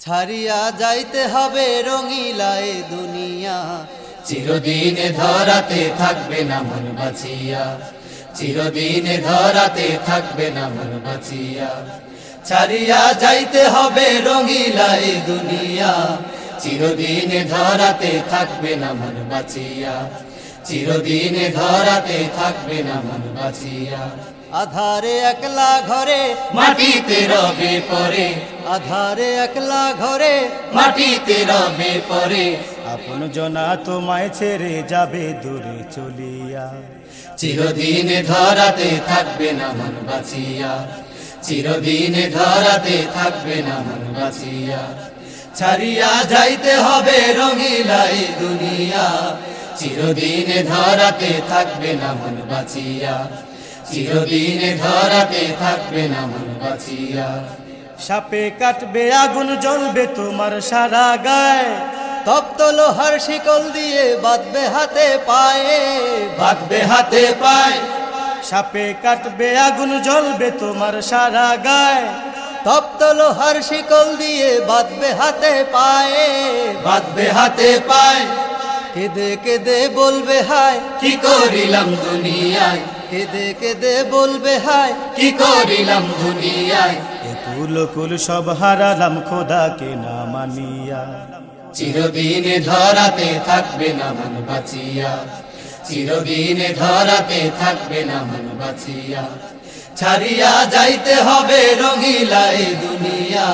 ছাড়িয়া যাইতে হবে রঙিলায় দুনিয়া। চিরদিনে ধরাতে থাকবে না মন বাঁচিয়া। চিরদিনে ধরাতে থাকবে না মন বাঁচিয়া। ছাড়িয়া যাইতে হবে রঙিলায় দুনিয়া। চিরদিনে ধরাতে থাকবে না মন বাঁচিয়া। চিরদিনে ধরাতে থাকবে না মন বাঁচিয়া। আধারে একলা ঘরে মাটিতে রবে পরে। আধারে একলা ঘরে মাটিতে রবে পরে। আপন জনা তোমায় ছেড়ে যাবে দূরে চলিয়া। চিরদিনে ধরাতে থাকবে না মন বাঁচিয়া। চিরদিনে ধরাতে থাকবে না মন বাঁচিয়া। ছাড়িয়া যাইতে হবে রঙিলাই দুনিয়া। চিরদিনে ধরাতে থাকবে না মন বাঁচিয়া। চিরদিনে ধরাতে থাকবে না মন বাঁচিয়া। সাপে কাটবে আগুন জ্বলবে তোমার সারা গায়ে তপ্ত লোহার শিকল দিয়ে বাঁধবে হাতে পায়ে। বাঁধবে হাতে পায়। সাপে কাটবে আগুন জ্বলবে তোমার সারা গায়ে তপ্ত লোহার শিকল দিয়ে বাঁধবে হাতে পায়ে। বাঁধবে হাতে পায়। কেঁদে কেঁদে বলবে হায় কি করিলাম দুনিয়ায়? কেঁদে কেঁদে বলবে হায় কি করিলাম দুনিয়ায়? এ কুল সব হারালাম খোদাকে না মানিয়া। চিরদিনে ধরাতে থাকবে না মন বাঁচিয়া। চিরদিনে ধরাতে থাকবে না মন বাঁচিয়া। ছাড়িয়া যাইতে হবে রঙিলাই দুনিয়া।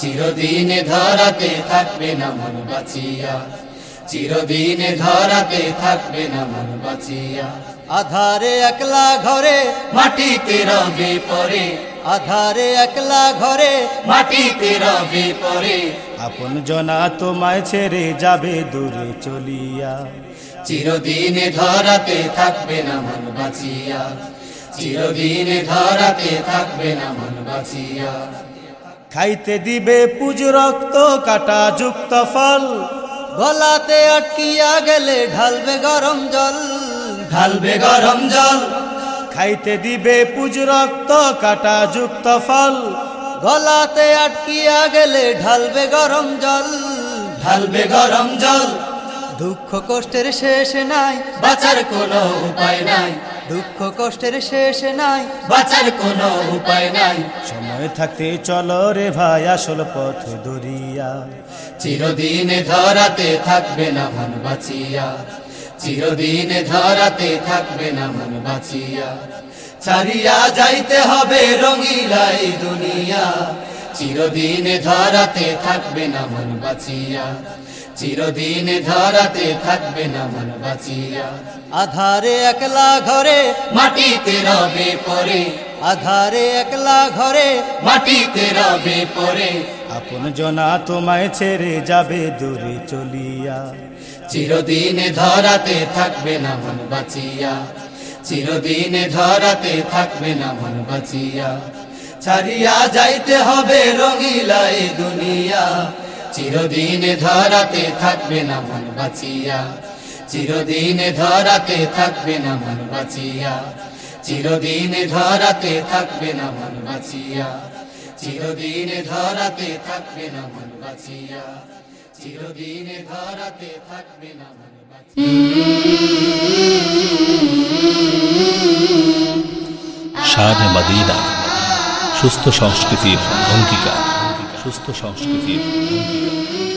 চিরদিনে ধরাতে থাকবে না মন বাঁচিয়া। চিরদিনে ধরাতে থাকবে না মন বাঁচিয়া। আধারে একলা ঘরে মাটিতে রবে পরে। আধারে একলা ঘরে মাটিতে রবে পরে। আপন জনা তোমায় ছেড়ে যাবে দূরে চলিয়া। চিরদিনে ধরাতে থাকবে না মন বাঁচিয়া। চিরদিনে ধরাতে থাকবে না মন বাঁচিয়া। খাইতে দিবে পুজ রক্ত কাটা যুক্ত ফল। গলাতে আটকিয়া গেলে ঢালবে গরম জল। ঢালবে গরম জল খাইতে দিবে পুজ রক্ত কাটা যুক্ত ফল। গলাতে আটকিয়া গেলে ঢালবে গরম জল ঢালবে গরম জল। দুঃখ কষ্টের শেষ নাই বাঁচার কোনো উপায় নাই। দুঃখ কষ্টের শেষ নাই বাঁচার কোনো উপায় নাই। সময় থাকতে চলো রে ভাই আসল পথ দরিয়া। চিরদিনে ধরাতে থাকবে না মন বাঁচিয়া। চিরদিনে ধরাতে থাকবে না মন বাঁচিয়া। ছাড়িয়া যাইতে হবে রঙিলাই দুনিয়া। চিরদিনে ধরাতে থাকবে না মন বাঁচিয়া। চিরদিনে ধরাতে থাকবে না মন বাঁচিয়া। আধারে একলা ঘরে মাটিতে রবে পরে। আধারে একলা ঘরে মাটিতে রবে পরে। আপন জনা তোমায় ছেড়ে যাবে দূরে চলিয়া। চিরদিনে ধরাতে থাকবে না মন বাঁচিয়া। চিরদিনে ধরাতে থাকবে না মন বাঁচিয়া। ছাড়িয়া যাইতে হবে রঙিলাই দুনিয়া। চিরদিনে ধরাতে থাকবে না মন বাঁচিয়া। চিরদিনে ধরাতে থাকবে না মন বাঁচিয়া। চিরদিনে ধরাতে থাকবে না মন বাঁচিয়া। চিরদিনে ধরাতে থাকবে না মন বাঁচিয়া। চিরদিনে ধরাতে থাকবে না মন শান মাদিনা, সুস্থ সংস্কৃতির অঙ্গীকার। সুস্থ সংস্কৃতির অঙ্গীকার।